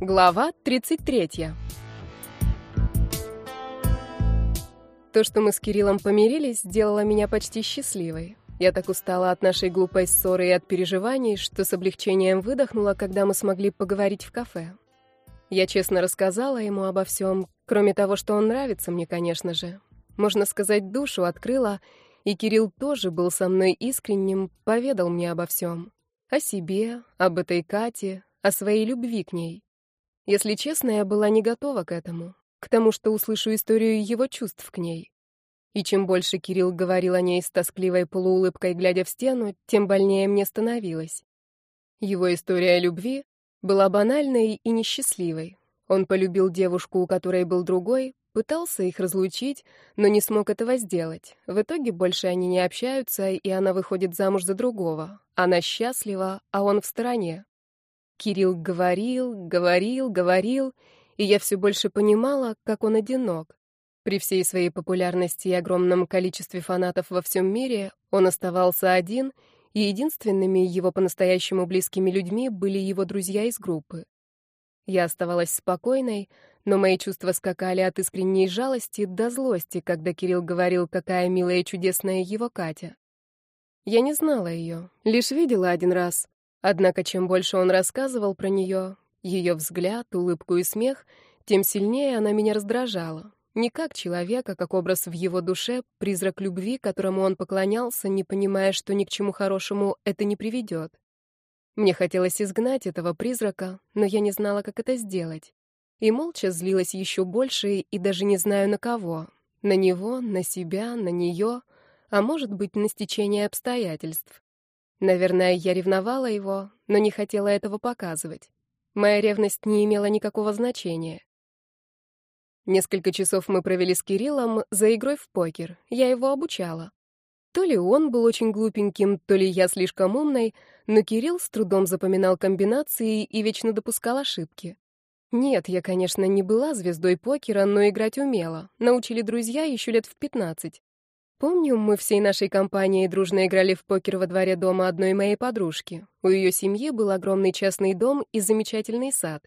Глава 33. То, что мы с Кириллом помирились, сделало меня почти счастливой. Я так устала от нашей глупой ссоры и от переживаний, что с облегчением выдохнула, когда мы смогли поговорить в кафе. Я честно рассказала ему обо всем, кроме того, что он нравится мне, конечно же. Можно сказать, душу открыла, и Кирилл тоже был со мной искренним, поведал мне обо всем. О себе, об этой Кате, о своей любви к ней. Если честно, я была не готова к этому, к тому, что услышу историю его чувств к ней. И чем больше Кирилл говорил о ней с тоскливой полуулыбкой, глядя в стену, тем больнее мне становилось. Его история любви была банальной и несчастливой. Он полюбил девушку, у которой был другой, пытался их разлучить, но не смог этого сделать. В итоге больше они не общаются, и она выходит замуж за другого. Она счастлива, а он в стороне. Кирилл говорил, говорил, говорил, и я все больше понимала, как он одинок. При всей своей популярности и огромном количестве фанатов во всем мире он оставался один, и единственными его по-настоящему близкими людьми были его друзья из группы. Я оставалась спокойной, но мои чувства скакали от искренней жалости до злости, когда Кирилл говорил, какая милая и чудесная его Катя. Я не знала ее, лишь видела один раз, Однако чем больше он рассказывал про нее, ее взгляд, улыбку и смех, тем сильнее она меня раздражала. Не как человека, как образ в его душе, призрак любви, которому он поклонялся, не понимая, что ни к чему хорошему это не приведет. Мне хотелось изгнать этого призрака, но я не знала, как это сделать. И молча злилась еще больше и даже не знаю на кого. На него, на себя, на нее, а может быть, на стечение обстоятельств. Наверное, я ревновала его, но не хотела этого показывать. Моя ревность не имела никакого значения. Несколько часов мы провели с Кириллом за игрой в покер. Я его обучала. То ли он был очень глупеньким, то ли я слишком умной, но Кирилл с трудом запоминал комбинации и вечно допускал ошибки. Нет, я, конечно, не была звездой покера, но играть умела. Научили друзья еще лет в пятнадцать. Помню, мы всей нашей компанией дружно играли в покер во дворе дома одной моей подружки. У ее семьи был огромный частный дом и замечательный сад.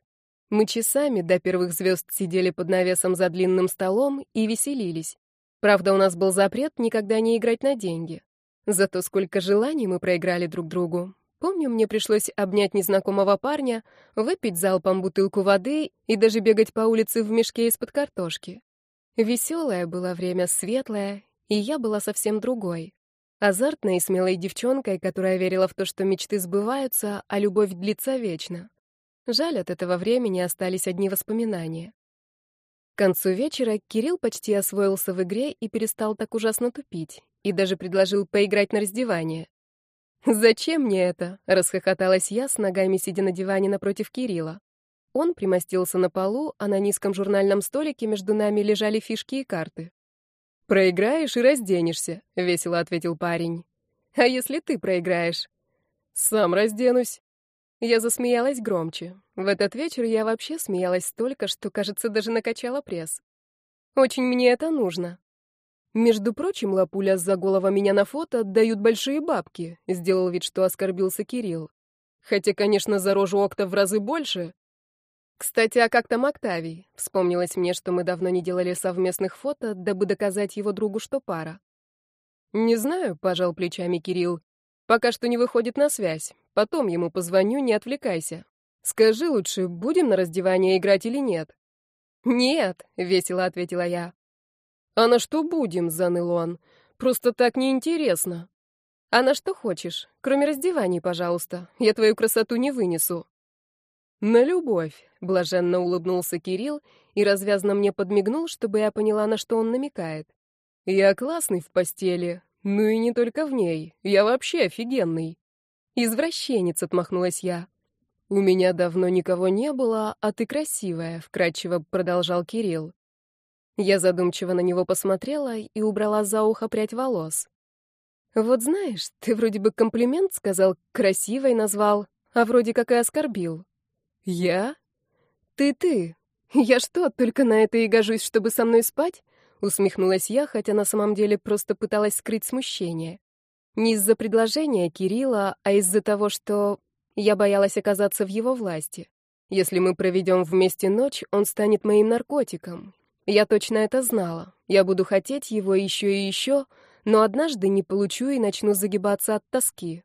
Мы часами до первых звезд сидели под навесом за длинным столом и веселились. Правда, у нас был запрет никогда не играть на деньги. Зато сколько желаний мы проиграли друг другу. Помню, мне пришлось обнять незнакомого парня, выпить залпом бутылку воды и даже бегать по улице в мешке из-под картошки. Веселое было время, светлое, и я была совсем другой. Азартной и смелой девчонкой, которая верила в то, что мечты сбываются, а любовь длится вечно. Жаль, от этого времени остались одни воспоминания. К концу вечера Кирилл почти освоился в игре и перестал так ужасно тупить, и даже предложил поиграть на раздевание. «Зачем мне это?» — расхохоталась я, с ногами сидя на диване напротив Кирилла. Он примостился на полу, а на низком журнальном столике между нами лежали фишки и карты. «Проиграешь и разденешься», — весело ответил парень. «А если ты проиграешь?» «Сам разденусь». Я засмеялась громче. В этот вечер я вообще смеялась столько, что, кажется, даже накачала пресс. Очень мне это нужно. Между прочим, лапуля за голова меня на фото дают большие бабки, сделал вид, что оскорбился Кирилл. Хотя, конечно, за рожу окта в разы больше, кстати, а как там Октавий? Вспомнилось мне, что мы давно не делали совместных фото, дабы доказать его другу, что пара. Не знаю, пожал плечами Кирилл. Пока что не выходит на связь. Потом ему позвоню, не отвлекайся. Скажи лучше, будем на раздевание играть или нет? Нет, весело ответила я. А на что будем, заныл он. Просто так неинтересно. А на что хочешь, кроме раздеваний, пожалуйста. Я твою красоту не вынесу. «На любовь», — блаженно улыбнулся Кирилл и развязно мне подмигнул, чтобы я поняла, на что он намекает. «Я классный в постели, ну и не только в ней, я вообще офигенный». «Извращенец», — отмахнулась я. «У меня давно никого не было, а ты красивая», — вкратчиво продолжал Кирилл. Я задумчиво на него посмотрела и убрала за ухо прядь волос. «Вот знаешь, ты вроде бы комплимент сказал, красивой назвал, а вроде как и оскорбил. «Я? Ты-ты? Я что, только на это и гожусь, чтобы со мной спать?» Усмехнулась я, хотя на самом деле просто пыталась скрыть смущение. Не из-за предложения Кирилла, а из-за того, что я боялась оказаться в его власти. Если мы проведем вместе ночь, он станет моим наркотиком. Я точно это знала. Я буду хотеть его еще и еще, но однажды не получу и начну загибаться от тоски.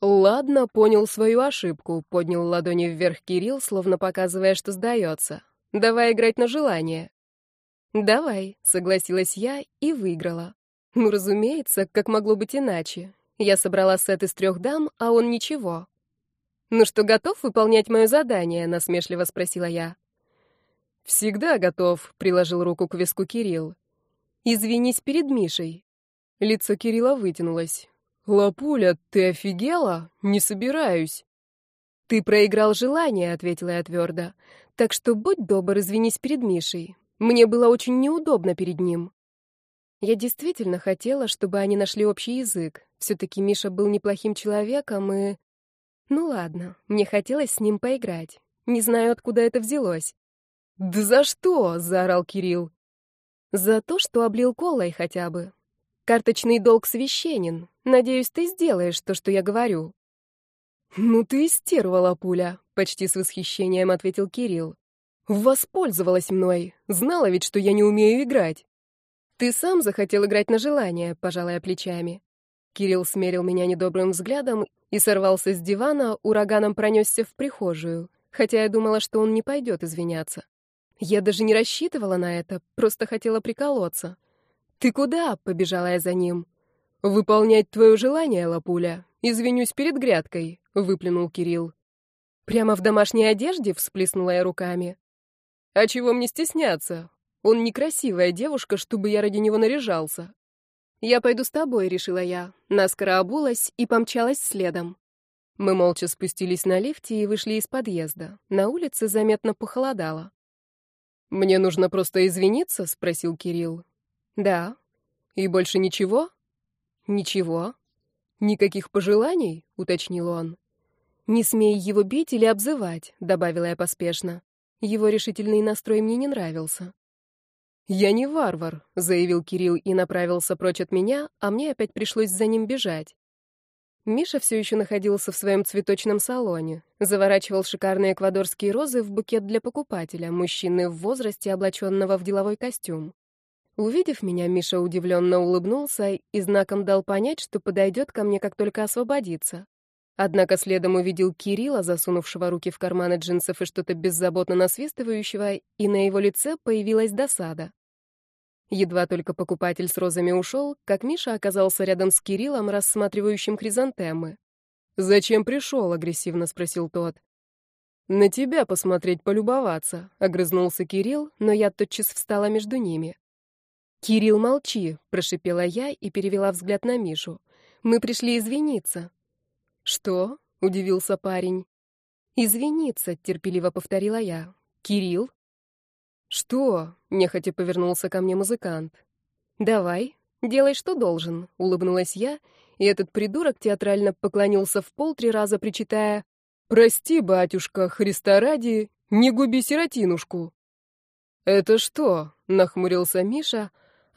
«Ладно, понял свою ошибку», — поднял ладони вверх Кирилл, словно показывая, что сдается. «Давай играть на желание». «Давай», — согласилась я и выиграла. Ну, разумеется, как могло быть иначе. Я собрала сет из трех дам, а он ничего. «Ну что, готов выполнять мое задание?» — насмешливо спросила я. «Всегда готов», — приложил руку к виску Кирилл. «Извинись перед Мишей». Лицо Кирилла вытянулось. «Лапуля, ты офигела? Не собираюсь». «Ты проиграл желание», — ответила я твердо. «Так что будь добр, извинись перед Мишей. Мне было очень неудобно перед ним». Я действительно хотела, чтобы они нашли общий язык. Все-таки Миша был неплохим человеком, и... Ну ладно, мне хотелось с ним поиграть. Не знаю, откуда это взялось. «Да за что?» — заорал Кирилл. «За то, что облил колой хотя бы. Карточный долг священен. Надеюсь, ты сделаешь то, что я говорю». «Ну ты истервала, пуля», — почти с восхищением ответил Кирилл. «Воспользовалась мной. Знала ведь, что я не умею играть». «Ты сам захотел играть на желание», — пожалая плечами. Кирилл смерил меня недобрым взглядом и сорвался с дивана, ураганом пронесся в прихожую, хотя я думала, что он не пойдет извиняться. Я даже не рассчитывала на это, просто хотела приколоться. «Ты куда?» — побежала я за ним. «Выполнять твое желание, Лапуля. Извинюсь перед грядкой», — выплюнул Кирилл. «Прямо в домашней одежде?» — всплеснула я руками. «А чего мне стесняться? Он некрасивая девушка, чтобы я ради него наряжался. Я пойду с тобой, решила я. Наскоро обулась и помчалась следом. Мы молча спустились на лифте и вышли из подъезда. На улице заметно похолодало. Мне нужно просто извиниться, спросил Кирилл. Да. И больше ничего? Ничего. Никаких пожеланий, уточнил он. Не смей его бить или обзывать, добавила я поспешно. Его решительный настрой мне не нравился. «Я не варвар», — заявил Кирилл и направился прочь от меня, а мне опять пришлось за ним бежать. Миша все еще находился в своем цветочном салоне, заворачивал шикарные эквадорские розы в букет для покупателя, мужчины в возрасте, облаченного в деловой костюм. Увидев меня, Миша удивленно улыбнулся и знаком дал понять, что подойдет ко мне, как только освободится. Однако следом увидел Кирилла, засунувшего руки в карманы джинсов и что-то беззаботно насвистывающего, и на его лице появилась досада. Едва только покупатель с розами ушел, как Миша оказался рядом с Кириллом, рассматривающим хризантемы. «Зачем пришел?» — агрессивно спросил тот. «На тебя посмотреть, полюбоваться», — огрызнулся Кирилл, но я тотчас встала между ними. «Кирилл, молчи», — прошипела я и перевела взгляд на Мишу. «Мы пришли извиниться». «Что?» — удивился парень. «Извиниться», — терпеливо повторила я. «Кирилл?» «Что?» — нехотя повернулся ко мне музыкант. «Давай, делай, что должен», — улыбнулась я, и этот придурок театрально поклонился в пол три раза, причитая «Прости, батюшка, Христа ради, не губи сиротинушку». «Это что?» — нахмурился Миша,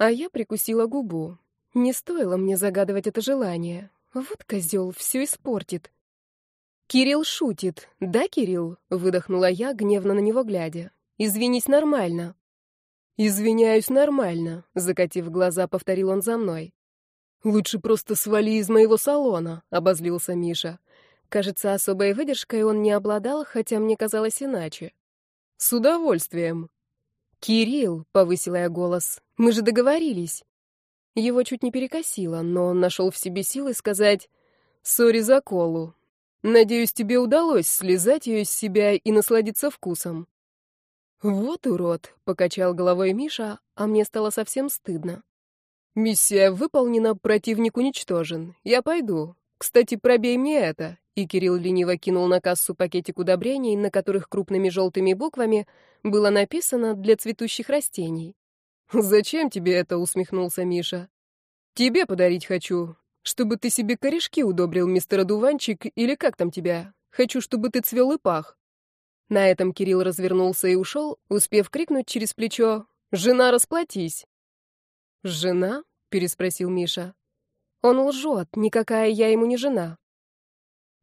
а я прикусила губу. Не стоило мне загадывать это желание. Вот козел, все испортит. «Кирилл шутит, да, Кирилл?» — выдохнула я, гневно на него глядя. Извинись нормально». «Извиняюсь нормально», — закатив глаза, повторил он за мной. «Лучше просто свали из моего салона», — обозлился Миша. Кажется, особой выдержкой он не обладал, хотя мне казалось иначе. «С удовольствием». «Кирилл», — повысила я голос, — «мы же договорились». Его чуть не перекосило, но он нашел в себе силы сказать «Сори за колу. Надеюсь, тебе удалось слезать ее с себя и насладиться вкусом». «Вот урод», — покачал головой Миша, а мне стало совсем стыдно. «Миссия выполнена, противник уничтожен. Я пойду. Кстати, пробей мне это». И Кирилл лениво кинул на кассу пакетик удобрений, на которых крупными желтыми буквами было написано «для цветущих растений». «Зачем тебе это?» — усмехнулся Миша. «Тебе подарить хочу. Чтобы ты себе корешки удобрил, мистер Одуванчик, или как там тебя? Хочу, чтобы ты цвел и пах». На этом Кирилл развернулся и ушел, успев крикнуть через плечо «Жена, расплатись!» «Жена?» — переспросил Миша. «Он лжет, никакая я ему не жена».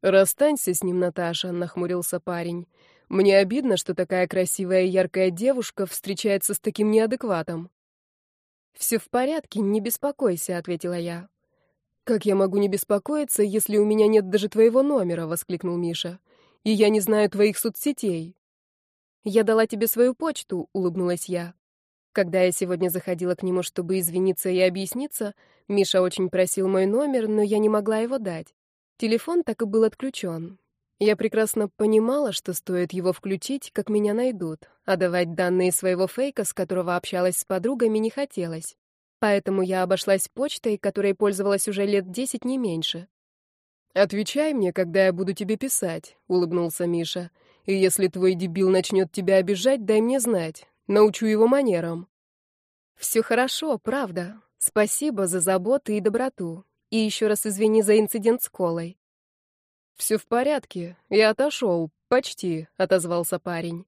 «Расстанься с ним, Наташа», — нахмурился парень. Мне обидно, что такая красивая и яркая девушка встречается с таким неадекватом. «Все в порядке, не беспокойся», — ответила я. «Как я могу не беспокоиться, если у меня нет даже твоего номера?» — воскликнул Миша. «И я не знаю твоих соцсетей». «Я дала тебе свою почту», — улыбнулась я. Когда я сегодня заходила к нему, чтобы извиниться и объясниться, Миша очень просил мой номер, но я не могла его дать. Телефон так и был отключен. Я прекрасно понимала, что стоит его включить, как меня найдут, а давать данные своего фейка, с которого общалась с подругами, не хотелось. Поэтому я обошлась почтой, которой пользовалась уже лет десять, не меньше. «Отвечай мне, когда я буду тебе писать», — улыбнулся Миша. «И если твой дебил начнет тебя обижать, дай мне знать. Научу его манерам». «Все хорошо, правда. Спасибо за заботу и доброту. И еще раз извини за инцидент с Колой. «Все в порядке. Я отошел. Почти», — отозвался парень.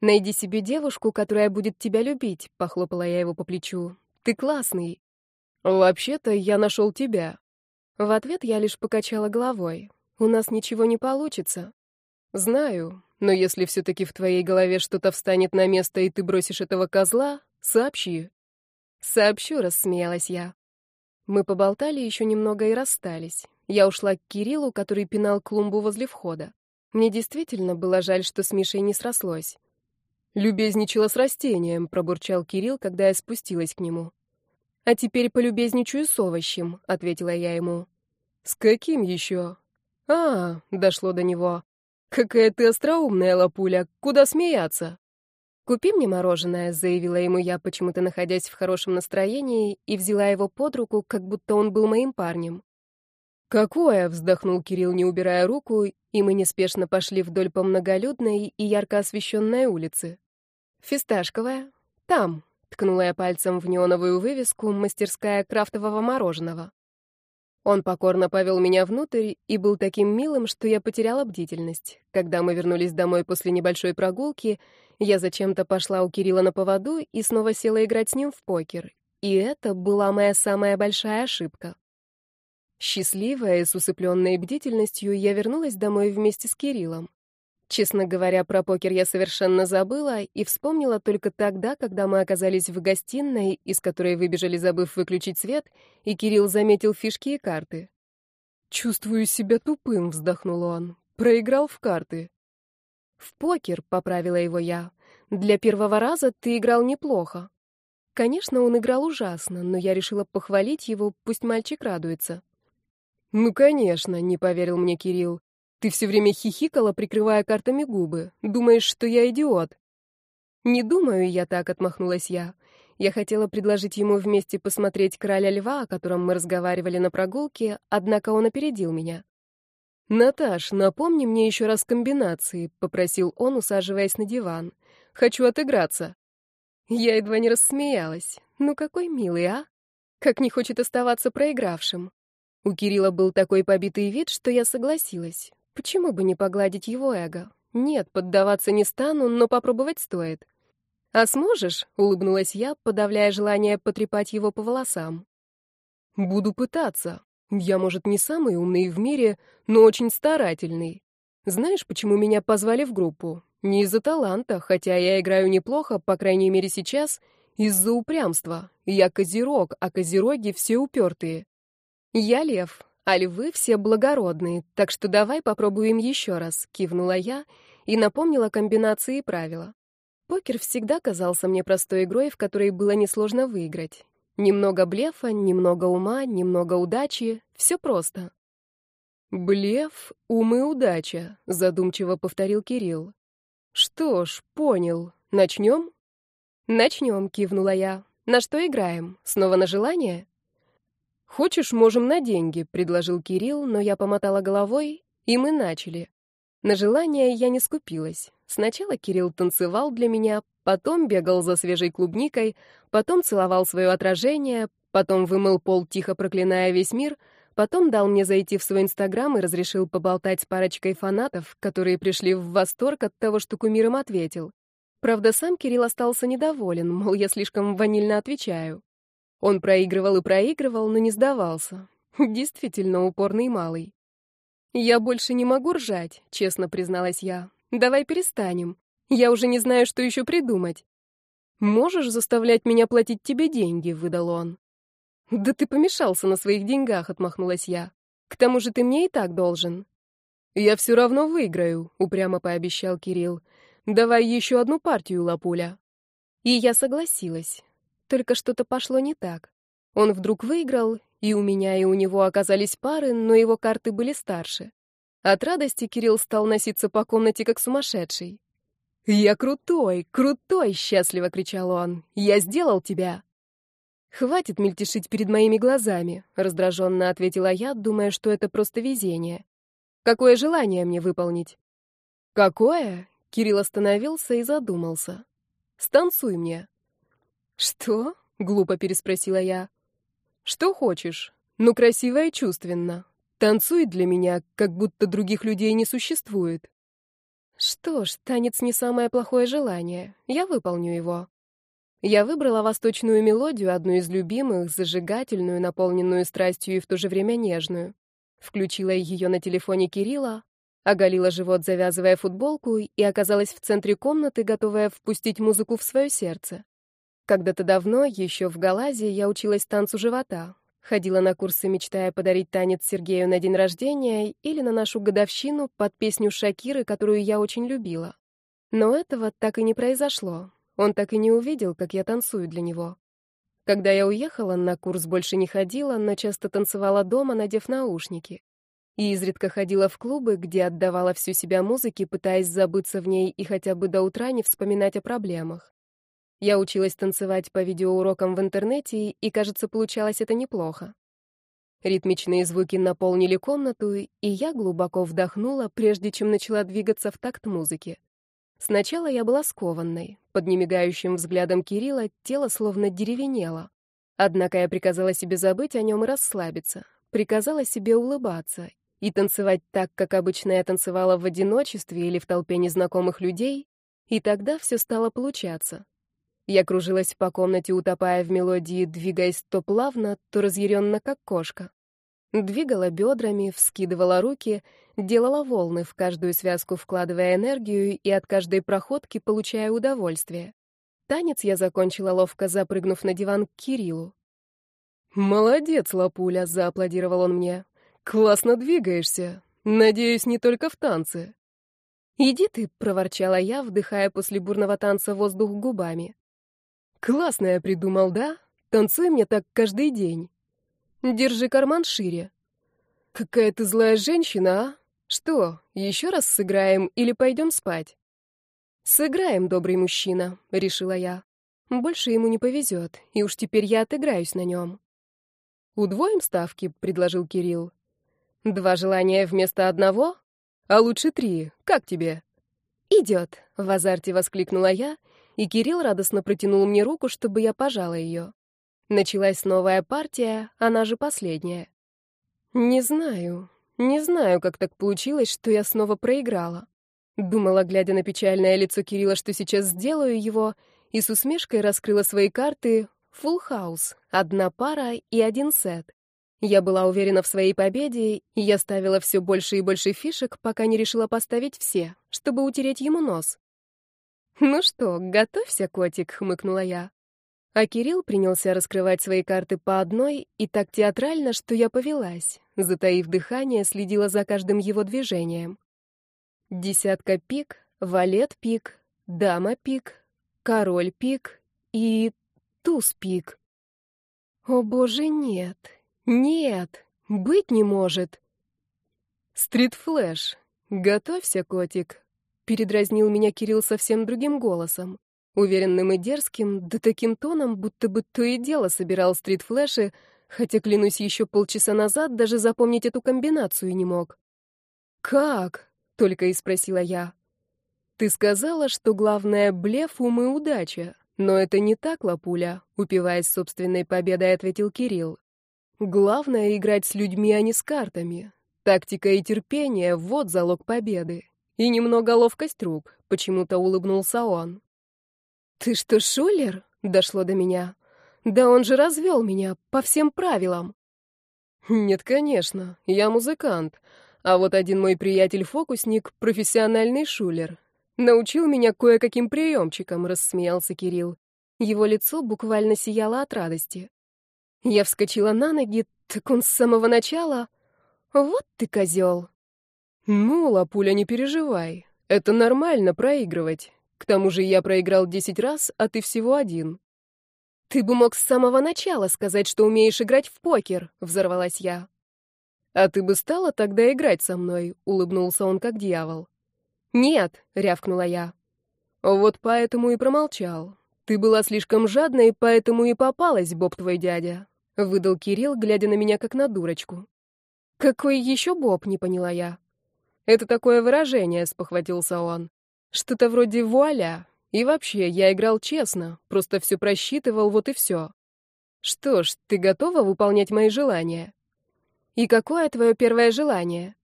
«Найди себе девушку, которая будет тебя любить», — похлопала я его по плечу. «Ты классный». «Вообще-то я нашел тебя». В ответ я лишь покачала головой. «У нас ничего не получится». «Знаю, но если все-таки в твоей голове что-то встанет на место, и ты бросишь этого козла, сообщи». «Сообщу», — рассмеялась я. Мы поболтали еще немного и расстались. Я ушла к Кириллу, который пинал клумбу возле входа. Мне действительно было жаль, что с Мишей не срослось. «Любезничала с растением», — пробурчал Кирилл, когда я спустилась к нему. «А теперь полюбезничаю с овощем», — ответила я ему. «С каким еще?» «А, дошло до него. Какая ты остроумная, лапуля, куда смеяться?» «Купи мне мороженое», — заявила ему я, почему-то находясь в хорошем настроении, и взяла его под руку, как будто он был моим парнем. «Какое?» — вздохнул Кирилл, не убирая руку, и мы неспешно пошли вдоль по многолюдной и ярко освещенной улице. «Фисташковая? Там», — ткнула я пальцем в неоновую вывеску «Мастерская крафтового мороженого». Он покорно повел меня внутрь и был таким милым, что я потеряла бдительность. Когда мы вернулись домой после небольшой прогулки, я зачем-то пошла у Кирилла на поводу и снова села играть с ним в покер. И это была моя самая большая ошибка. Счастливая и с усыпленной бдительностью, я вернулась домой вместе с Кириллом. Честно говоря, про покер я совершенно забыла и вспомнила только тогда, когда мы оказались в гостиной, из которой выбежали, забыв выключить свет, и Кирилл заметил фишки и карты. «Чувствую себя тупым», — вздохнул он. «Проиграл в карты». «В покер», — поправила его я. «Для первого раза ты играл неплохо». Конечно, он играл ужасно, но я решила похвалить его, пусть мальчик радуется. «Ну, конечно», — не поверил мне Кирилл. «Ты все время хихикала, прикрывая картами губы. Думаешь, что я идиот?» «Не думаю я так», — отмахнулась я. Я хотела предложить ему вместе посмотреть «Короля льва», о котором мы разговаривали на прогулке, однако он опередил меня. «Наташ, напомни мне еще раз комбинации», — попросил он, усаживаясь на диван. «Хочу отыграться». Я едва не рассмеялась. «Ну какой милый, а? Как не хочет оставаться проигравшим. У Кирилла был такой побитый вид, что я согласилась. Почему бы не погладить его эго? Нет, поддаваться не стану, но попробовать стоит. «А сможешь?» — улыбнулась я, подавляя желание потрепать его по волосам. «Буду пытаться. Я, может, не самый умный в мире, но очень старательный. Знаешь, почему меня позвали в группу? Не из-за таланта, хотя я играю неплохо, по крайней мере сейчас, из-за упрямства. Я козерог, а козероги все упертые. «Я лев, а львы все благородные, так что давай попробуем еще раз», — кивнула я и напомнила комбинации и правила. Покер всегда казался мне простой игрой, в которой было несложно выиграть. Немного блефа, немного ума, немного удачи — все просто. «Блеф, ум и удача», — задумчиво повторил Кирилл. «Что ж, понял. Начнем?» «Начнем», — кивнула я. «На что играем? Снова на желание?» «Хочешь, можем на деньги», — предложил Кирилл, но я помотала головой, и мы начали. На желание я не скупилась. Сначала Кирилл танцевал для меня, потом бегал за свежей клубникой, потом целовал свое отражение, потом вымыл пол, тихо проклиная весь мир, потом дал мне зайти в свой Инстаграм и разрешил поболтать с парочкой фанатов, которые пришли в восторг от того, что кумир им ответил. Правда, сам Кирилл остался недоволен, мол, я слишком ванильно отвечаю. Он проигрывал и проигрывал, но не сдавался. Действительно упорный малый. «Я больше не могу ржать», — честно призналась я. Давай перестанем. Я уже не знаю, что еще придумать. Можешь заставлять меня платить тебе деньги, выдал он. Да ты помешался на своих деньгах, отмахнулась я. К тому же ты мне и так должен. Я все равно выиграю, упрямо пообещал Кирилл. Давай еще одну партию, Лапуля. И я согласилась. Только что-то пошло не так. Он вдруг выиграл, и у меня, и у него оказались пары, но его карты были старше. От радости Кирилл стал носиться по комнате как сумасшедший. «Я крутой, крутой!» — счастливо кричал он. «Я сделал тебя!» «Хватит мельтешить перед моими глазами», — раздраженно ответила я, думая, что это просто везение. «Какое желание мне выполнить?» «Какое?» — Кирилл остановился и задумался. «Станцуй мне». «Что?» — глупо переспросила я. «Что хочешь? Ну, красиво и чувственно. Танцуй для меня, как будто других людей не существует». Что ж, танец не самое плохое желание. Я выполню его. Я выбрала восточную мелодию, одну из любимых, зажигательную, наполненную страстью и в то же время нежную. Включила ее на телефоне Кирилла, оголила живот, завязывая футболку, и оказалась в центре комнаты, готовая впустить музыку в свое сердце. Когда-то давно, еще в Галазе, я училась танцу живота. Ходила на курсы, мечтая подарить танец Сергею на день рождения или на нашу годовщину под песню Шакиры, которую я очень любила. Но этого так и не произошло. Он так и не увидел, как я танцую для него. Когда я уехала, на курс больше не ходила, но часто танцевала дома, надев наушники. И изредка ходила в клубы, где отдавала всю себя музыке, пытаясь забыться в ней и хотя бы до утра не вспоминать о проблемах. Я училась танцевать по видеоурокам в интернете, и, кажется, получалось это неплохо. Ритмичные звуки наполнили комнату, и я глубоко вдохнула, прежде чем начала двигаться в такт музыки. Сначала я была скованной. Под немигающим взглядом Кирилла тело словно деревенело. Однако я приказала себе забыть о нем и расслабиться. Приказала себе улыбаться и танцевать так, как обычно я танцевала в одиночестве или в толпе незнакомых людей, и тогда все стало получаться. Я кружилась по комнате, утопая в мелодии, двигаясь то плавно, то разъяренно, как кошка. Двигала бедрами, вскидывала руки, делала волны, в каждую связку вкладывая энергию и от каждой проходки получая удовольствие. Танец я закончила ловко, запрыгнув на диван к Кириллу. «Молодец, Лапуля!» — зааплодировал он мне. «Классно двигаешься. Надеюсь, не только в танце». «Иди ты», — проворчала я, вдыхая после бурного танца воздух губами. Классно я придумал, да? Танцуй мне так каждый день. Держи карман шире. Какая ты злая женщина, а? Что, еще раз сыграем или пойдем спать? Сыграем, добрый мужчина, решила я. Больше ему не повезет, и уж теперь я отыграюсь на нем. Удвоим ставки, предложил Кирилл. Два желания вместо одного? А лучше три. Как тебе? Идет, в азарте воскликнула я и Кирилл радостно протянул мне руку, чтобы я пожала ее. Началась новая партия, она же последняя. Не знаю, не знаю, как так получилось, что я снова проиграла. Думала, глядя на печальное лицо Кирилла, что сейчас сделаю его, и с усмешкой раскрыла свои карты «Фулл хаус», одна пара и один сет. Я была уверена в своей победе, и я ставила все больше и больше фишек, пока не решила поставить все, чтобы утереть ему нос. «Ну что, готовься, котик», — хмыкнула я. А Кирилл принялся раскрывать свои карты по одной и так театрально, что я повелась, затаив дыхание, следила за каждым его движением. Десятка пик, валет пик, дама пик, король пик и туз пик. О боже, нет, нет, быть не может. Стрит-флэш. Готовься, котик, Передразнил меня Кирилл совсем другим голосом, уверенным и дерзким, да таким тоном, будто бы то и дело собирал стрит-флэши, хотя, клянусь, еще полчаса назад даже запомнить эту комбинацию не мог. «Как?» — только и спросила я. «Ты сказала, что главное — блеф, ум и удача. Но это не так, Лапуля», — упиваясь собственной победой, ответил Кирилл. «Главное — играть с людьми, а не с картами. Тактика и терпение — вот залог победы. И немного ловкость рук, почему-то улыбнулся он. «Ты что, шулер?» — дошло до меня. «Да он же развел меня по всем правилам». «Нет, конечно, я музыкант, а вот один мой приятель-фокусник — профессиональный шулер. Научил меня кое-каким приемчикам, рассмеялся Кирилл. Его лицо буквально сияло от радости. Я вскочила на ноги, так он с самого начала... Вот ты козел. Ну, Лапуля, не переживай. Это нормально проигрывать. К тому же я проиграл десять раз, а ты всего один. Ты бы мог с самого начала сказать, что умеешь играть в покер, взорвалась я. А ты бы стала тогда играть со мной, улыбнулся он как дьявол. Нет, рявкнула я. Вот поэтому и промолчал. Ты была слишком жадной, поэтому и попалась, Боб твой дядя, выдал Кирилл, глядя на меня как на дурочку. Какой еще Боб, не поняла я. Это такое выражение, спохватился он. Что-то вроде вуаля. И вообще, я играл честно, просто все просчитывал, вот и все. Что ж, ты готова выполнять мои желания? И какое твое первое желание?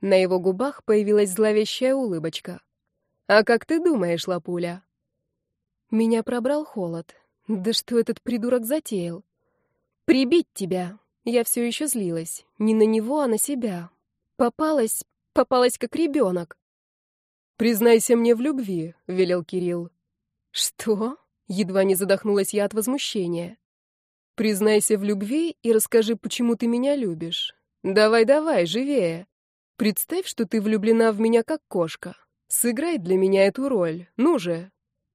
На его губах появилась зловещая улыбочка. А как ты думаешь, Лапуля? Меня пробрал холод. Да что этот придурок затеял? Прибить тебя. Я все еще злилась. Не на него, а на себя. Попалась, попалась как ребенок. «Признайся мне в любви», — велел Кирилл. «Что?» — едва не задохнулась я от возмущения. «Признайся в любви и расскажи, почему ты меня любишь. Давай-давай, живее. Представь, что ты влюблена в меня как кошка. Сыграй для меня эту роль. Ну же».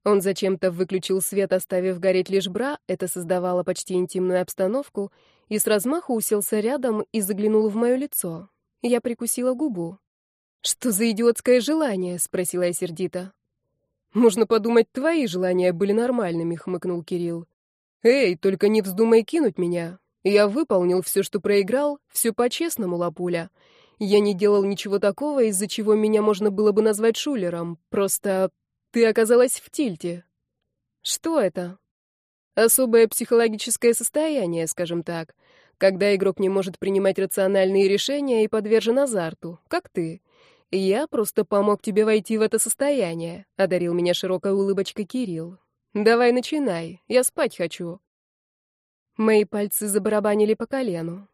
Он зачем-то выключил свет, оставив гореть лишь бра, это создавало почти интимную обстановку, и с размаху уселся рядом и заглянул в мое лицо. Я прикусила губу. «Что за идиотское желание?» — спросила я сердито. «Можно подумать, твои желания были нормальными», — хмыкнул Кирилл. «Эй, только не вздумай кинуть меня. Я выполнил все, что проиграл, все по-честному, Лапуля. Я не делал ничего такого, из-за чего меня можно было бы назвать шулером. Просто ты оказалась в тильте». «Что это?» «Особое психологическое состояние, скажем так, когда игрок не может принимать рациональные решения и подвержен азарту, как ты». «Я просто помог тебе войти в это состояние», — одарил меня широкой улыбочкой Кирилл. «Давай начинай, я спать хочу». Мои пальцы забарабанили по колену.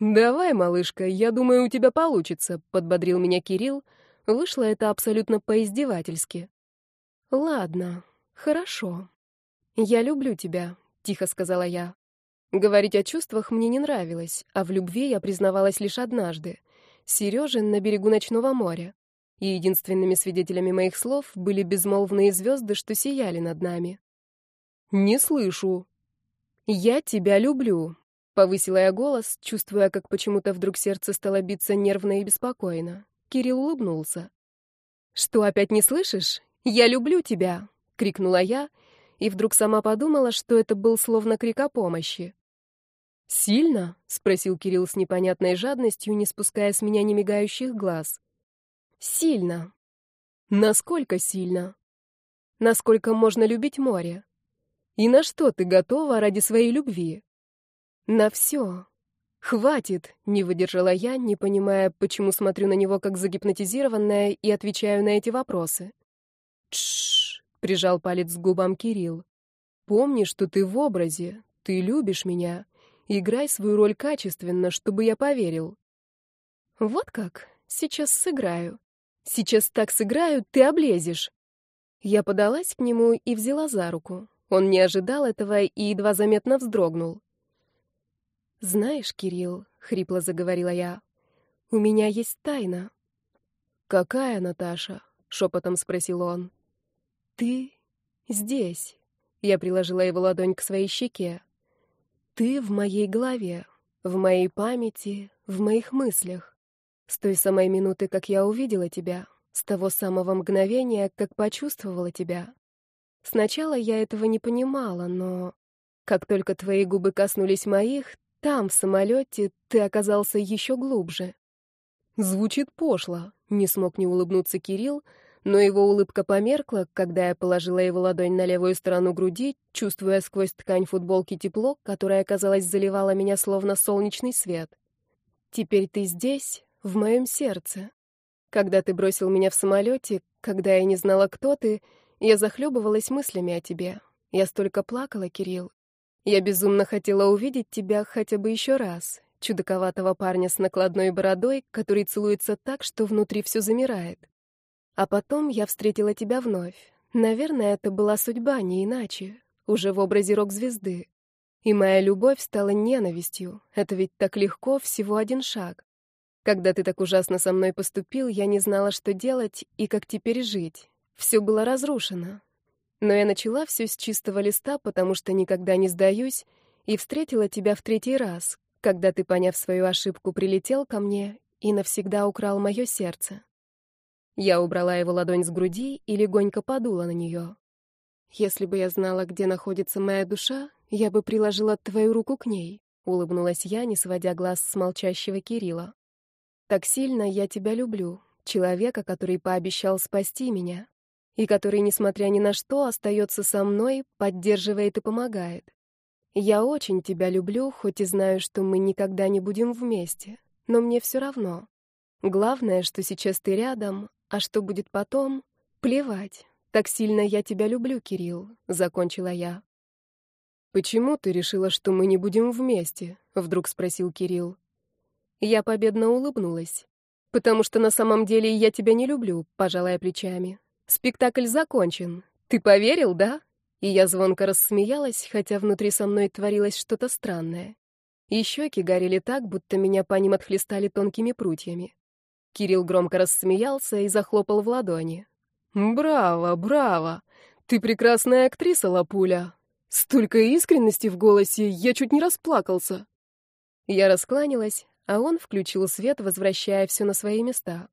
«Давай, малышка, я думаю, у тебя получится», — подбодрил меня Кирилл. Вышло это абсолютно поиздевательски. «Ладно, хорошо. Я люблю тебя», — тихо сказала я. Говорить о чувствах мне не нравилось, а в любви я признавалась лишь однажды — Сережин на берегу ночного моря. И единственными свидетелями моих слов были безмолвные звезды, что сияли над нами. «Не слышу». «Я тебя люблю», — повысила я голос, чувствуя, как почему-то вдруг сердце стало биться нервно и беспокойно. Кирилл улыбнулся. «Что, опять не слышишь? Я люблю тебя!» — крикнула я, и вдруг сама подумала, что это был словно крик о помощи. «Сильно?» — спросил Кирилл с непонятной жадностью, не спуская с меня немигающих глаз. «Сильно». «Насколько сильно?» «Насколько можно любить море?» «И на что ты готова ради своей любви?» «На все. Хватит!» — не выдержала я, не понимая, почему смотрю на него как загипнотизированная и отвечаю на эти вопросы. «Тш!» — прижал палец к губам Кирилл. «Помни, что ты в образе, ты любишь меня». Играй свою роль качественно, чтобы я поверил. Вот как? Сейчас сыграю. Сейчас так сыграю, ты облезешь. Я подалась к нему и взяла за руку. Он не ожидал этого и едва заметно вздрогнул. «Знаешь, Кирилл», — хрипло заговорила я, — «у меня есть тайна». «Какая, Наташа?» — шепотом спросил он. «Ты здесь». Я приложила его ладонь к своей щеке. Ты в моей голове, в моей памяти, в моих мыслях. С той самой минуты, как я увидела тебя, с того самого мгновения, как почувствовала тебя. Сначала я этого не понимала, но как только твои губы коснулись моих, там, в самолете, ты оказался еще глубже. Звучит пошло, не смог не улыбнуться Кирилл, но его улыбка померкла, когда я положила его ладонь на левую сторону груди, чувствуя сквозь ткань футболки тепло, которое, казалось, заливало меня словно солнечный свет. «Теперь ты здесь, в моем сердце. Когда ты бросил меня в самолете, когда я не знала, кто ты, я захлебывалась мыслями о тебе. Я столько плакала, Кирилл. Я безумно хотела увидеть тебя хотя бы еще раз, чудаковатого парня с накладной бородой, который целуется так, что внутри все замирает. А потом я встретила тебя вновь. Наверное, это была судьба, не иначе. Уже в образе рок-звезды. И моя любовь стала ненавистью. Это ведь так легко, всего один шаг. Когда ты так ужасно со мной поступил, я не знала, что делать и как теперь жить. Все было разрушено. Но я начала все с чистого листа, потому что никогда не сдаюсь, и встретила тебя в третий раз, когда ты, поняв свою ошибку, прилетел ко мне и навсегда украл мое сердце. Я убрала его ладонь с груди и легонько подула на нее. Если бы я знала, где находится моя душа, я бы приложила твою руку к ней, улыбнулась я, не сводя глаз с молчащего Кирилла. Так сильно я тебя люблю, человека, который пообещал спасти меня, и который, несмотря ни на что, остается со мной, поддерживает и помогает. Я очень тебя люблю, хоть и знаю, что мы никогда не будем вместе, но мне все равно. Главное, что сейчас ты рядом, а что будет потом, плевать. Так сильно я тебя люблю, Кирилл, закончила я. Почему ты решила, что мы не будем вместе? вдруг спросил Кирилл. Я победно улыбнулась. Потому что на самом деле я тебя не люблю, пожалая плечами. Спектакль закончен. Ты поверил, да? И я звонко рассмеялась, хотя внутри со мной творилось что-то странное. И щеки горели так, будто меня по ним отхлестали тонкими прутьями. Кирилл громко рассмеялся и захлопал в ладони. «Браво, браво! Ты прекрасная актриса, Лапуля! Столько искренности в голосе, я чуть не расплакался!» Я раскланялась, а он включил свет, возвращая все на свои места.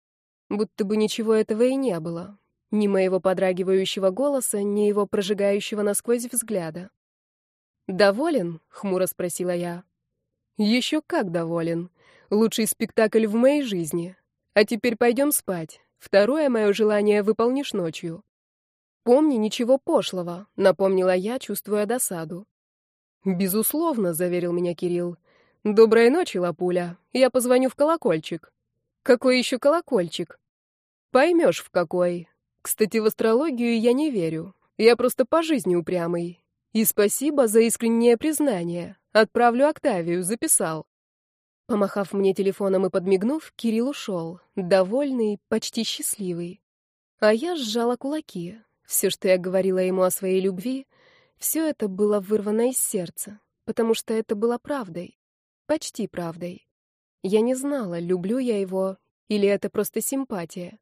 Будто бы ничего этого и не было. Ни моего подрагивающего голоса, ни его прожигающего насквозь взгляда. «Доволен?» — хмуро спросила я. «Еще как доволен. Лучший спектакль в моей жизни. А теперь пойдем спать. Второе мое желание выполнишь ночью». «Помни, ничего пошлого», — напомнила я, чувствуя досаду. «Безусловно», — заверил меня Кирилл. «Доброй ночи, Лапуля. Я позвоню в колокольчик». «Какой еще колокольчик?» «Поймешь, в какой. Кстати, в астрологию я не верю. Я просто по жизни упрямый. И спасибо за искреннее признание. Отправлю Октавию, записал. Помахав мне телефоном и подмигнув, Кирилл ушел, довольный, почти счастливый. А я сжала кулаки. Все, что я говорила ему о своей любви, все это было вырвано из сердца, потому что это было правдой. Почти правдой. Я не знала, люблю я его или это просто симпатия.